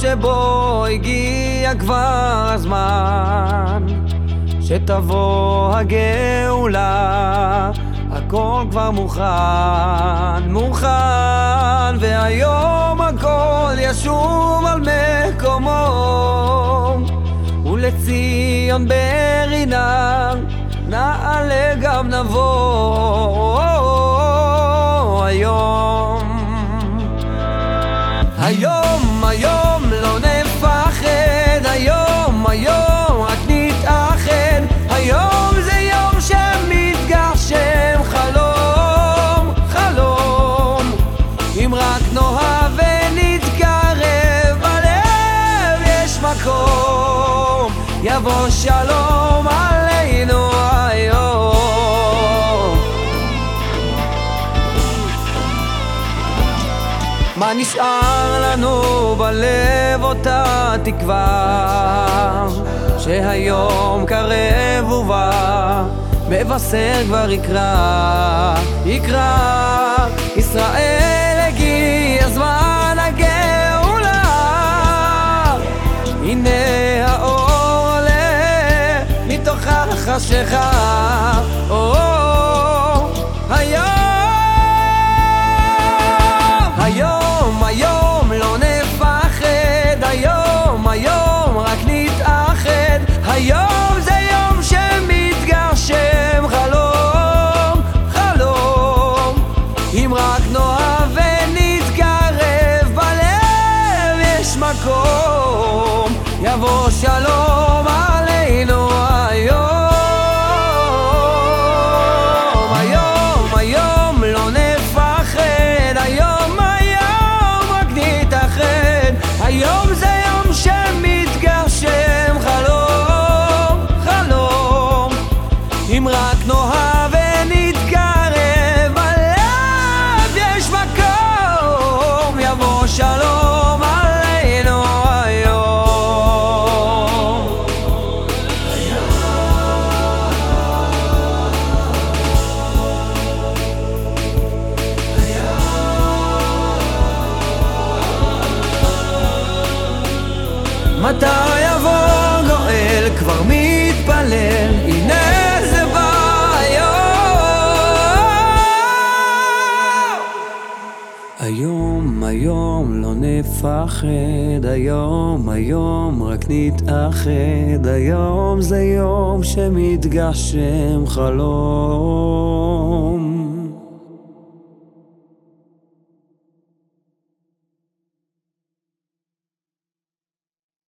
שבו הגיע כבר הזמן שתבוא הגאולה. הכל כבר מוכן, מוכן והיום הכל ישוב על מקומו. ולציון ברינה נעלה גם נבוא היום, היום לא נפחד היום, היום רק נתאחד. היום זה יום שמתגשם חלום, חלום. אם רק נאהב ונתקרב בלב יש מקום. יבוא שלום נשאר לנו בלב אותה תקווה שהיום קרב ובא מבשר כבר יקרא, יקרא. ישראל הגיע זמן הגאולה. הנה האור עולה מתוך החשיכה אם רק נאהב ונתקרב בלב יש מקום, יבוא שלום מתי יבוא גואל כבר מתפלל. הנה זה בא היום. היום היום לא נפחד היום היום רק נתאחד. היום זה יום שמתגשם חלום